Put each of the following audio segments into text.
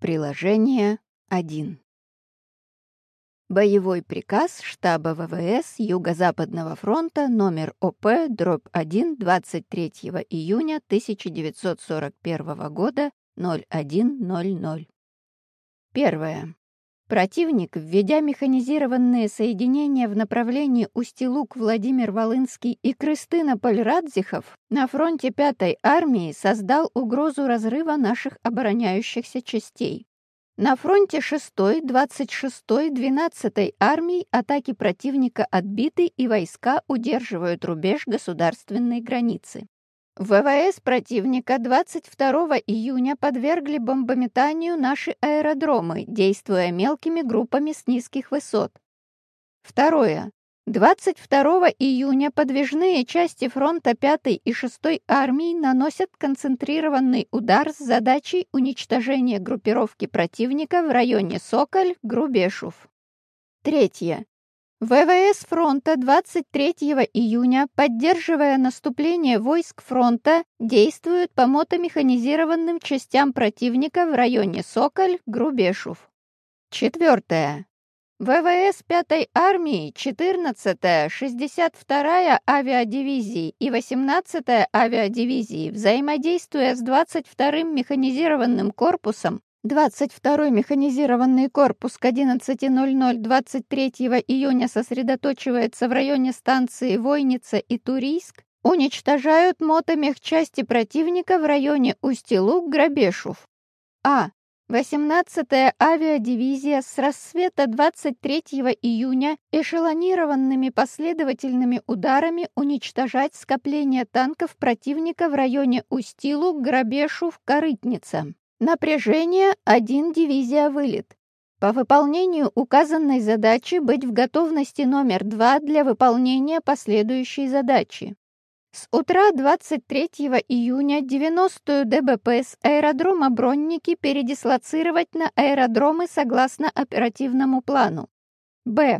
Приложение 1. Боевой приказ штаба ВВС Юго-Западного фронта номер ОП дробь 1 23 июня 1941 года 01.00. Первое. Противник, введя механизированные соединения в направлении Устилук, Владимир Волынский и Крыстынополь-Радзихов, на фронте 5-й армии создал угрозу разрыва наших обороняющихся частей. На фронте 6-й, 26-й, 12-й армий атаки противника отбиты и войска удерживают рубеж государственной границы. ВВС противника 22 июня подвергли бомбометанию наши аэродромы, действуя мелкими группами с низких высот. Второе. 22 июня подвижные части фронта 5 и 6 армий наносят концентрированный удар с задачей уничтожения группировки противника в районе Соколь, Грубешев. Третье. ВВС фронта 23 июня, поддерживая наступление войск фронта, действуют по мотомеханизированным частям противника в районе Соколь, Грубешев. Четвертое. ВВС 5-й армии, 14-я, 62-я авиадивизии и 18-я авиадивизии, взаимодействуя с 22-м механизированным корпусом, 22-й механизированный корпус к 11.00 23 июня сосредоточивается в районе станции Войница и Турийск, уничтожают мотомехчасти противника в районе Устилук-Грабешев. А. 18-я авиадивизия с рассвета 23 июня эшелонированными последовательными ударами уничтожать скопление танков противника в районе Устилук-Грабешев-Корытница. Напряжение – один дивизия вылет. По выполнению указанной задачи быть в готовности номер два для выполнения последующей задачи. С утра 23 июня 90-ю ДБП с аэродрома Бронники передислоцировать на аэродромы согласно оперативному плану. Б.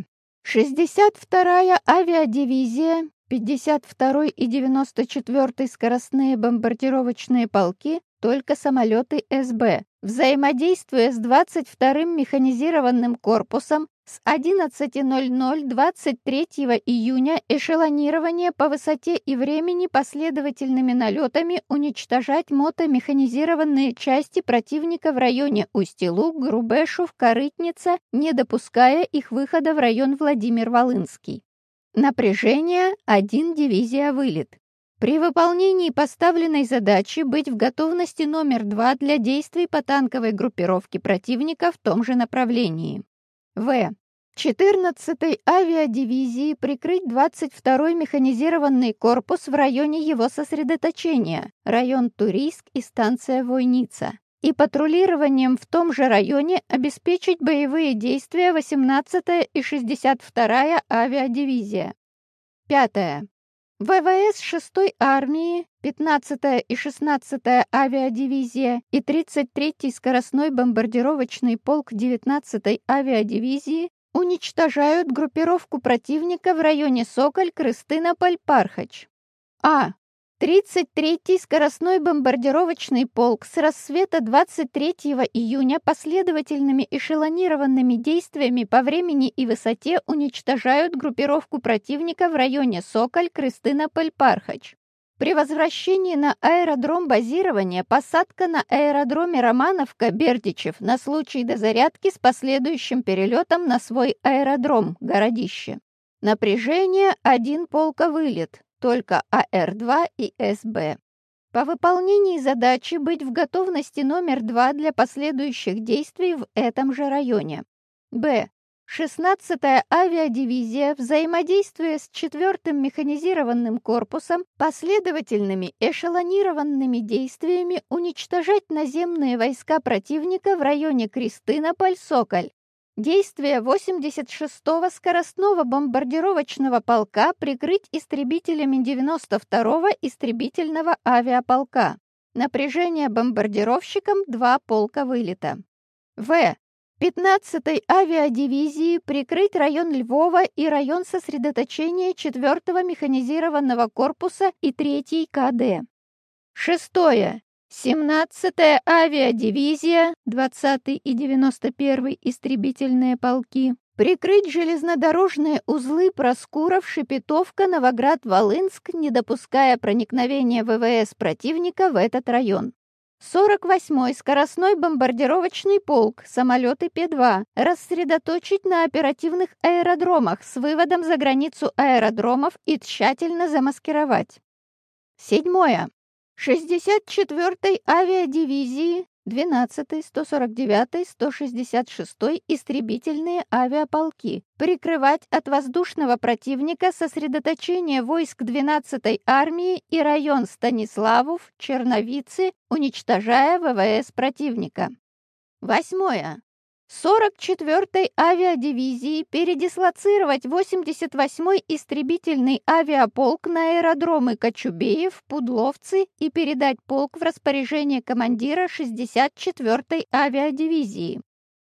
62-я авиадивизия, 52-й и 94-й скоростные бомбардировочные полки только самолеты СБ, взаимодействуя с 22-м механизированным корпусом с 11.00 23 июня эшелонирование по высоте и времени последовательными налетами уничтожать мотомеханизированные части противника в районе Устилук, Грубешев, Корытница, не допуская их выхода в район Владимир-Волынский. Напряжение – 1 дивизия вылет. При выполнении поставленной задачи быть в готовности номер два для действий по танковой группировке противника в том же направлении. В. 14-й авиадивизии прикрыть 22-й механизированный корпус в районе его сосредоточения, район Турийск и станция Войница, и патрулированием в том же районе обеспечить боевые действия 18-я и 62-я авиадивизия. Пятое. ВВС 6-й армии, 15-я и 16-я авиадивизия и 33-й скоростной бомбардировочный полк 19-й авиадивизии уничтожают группировку противника в районе Соколь, Крыстынополь, Пархач. А. 33-й скоростной бомбардировочный полк с рассвета 23 июня последовательными эшелонированными действиями по времени и высоте уничтожают группировку противника в районе Соколь, Крыстынополь, Пархач. При возвращении на аэродром базирования посадка на аэродроме Романовка Бердичев на случай дозарядки с последующим перелетом на свой аэродром Городище. Напряжение один полка вылет, только АР-2 и СБ. По выполнении задачи быть в готовности номер два для последующих действий в этом же районе. Б. 16-я авиадивизия, взаимодействуя с 4-м механизированным корпусом, последовательными эшелонированными действиями уничтожать наземные войска противника в районе Крестынополь-Соколь, Действие 86-го скоростного бомбардировочного полка прикрыть истребителями 92-го истребительного авиаполка. Напряжение бомбардировщикам 2 полка вылета. В. 15-й авиадивизии прикрыть район Львова и район сосредоточения 4-го механизированного корпуса и 3-й КД. Шестое 17-я авиадивизия, 20-й и 91-й истребительные полки, прикрыть железнодорожные узлы Проскуров, Шепетовка, Новоград, Волынск, не допуская проникновения ВВС противника в этот район. 48-й скоростной бомбардировочный полк, самолеты П-2, рассредоточить на оперативных аэродромах с выводом за границу аэродромов и тщательно замаскировать. Седьмое. 64-й авиадивизии 12-й, 149-й, 166-й истребительные авиаполки, прикрывать от воздушного противника сосредоточение войск 12-й армии и район Станиславов, Черновицы, уничтожая ВВС противника. Восьмое. 44-й авиадивизии передислоцировать 88-й истребительный авиаполк на аэродромы Кочубеев, Пудловцы и передать полк в распоряжение командира 64-й авиадивизии.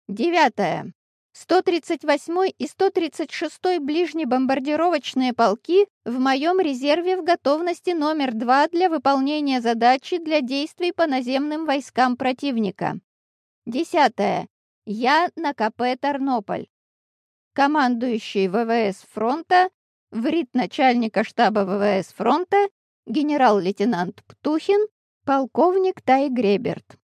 Девятое. 138-й и 136-й ближнебомбардировочные полки в моем резерве в готовности номер 2 для выполнения задачи для действий по наземным войскам противника. Десятое. Я на КП «Тарнополь». Командующий ВВС фронта, врит начальника штаба ВВС фронта, генерал-лейтенант Птухин, полковник Тай Греберт.